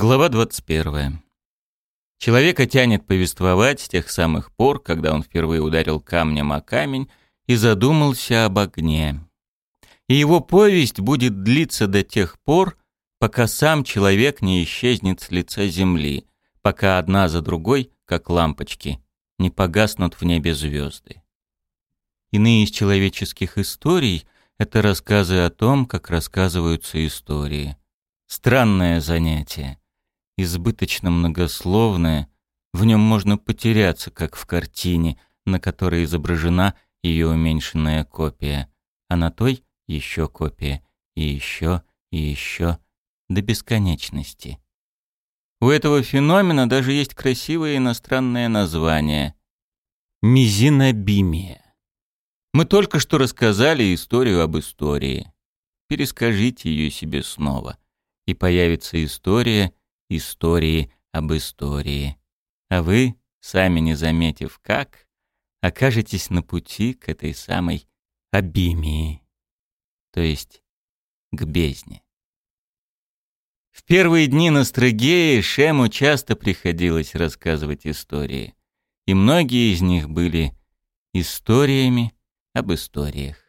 Глава 21. Человека тянет повествовать с тех самых пор, когда он впервые ударил камнем о камень и задумался об огне. И его повесть будет длиться до тех пор, пока сам человек не исчезнет с лица земли, пока одна за другой, как лампочки, не погаснут в небе звезды. Иные из человеческих историй — это рассказы о том, как рассказываются истории. Странное занятие, избыточно многословное, в нем можно потеряться, как в картине, на которой изображена ее уменьшенная копия, а на той еще копия, и еще, и еще, до бесконечности. У этого феномена даже есть красивое иностранное название — мизинобимия. Мы только что рассказали историю об истории. Перескажите ее себе снова — и появится история истории об истории. А вы, сами не заметив как, окажетесь на пути к этой самой абимии, то есть к бездне. В первые дни на Стрыгее Шему часто приходилось рассказывать истории, и многие из них были историями об историях.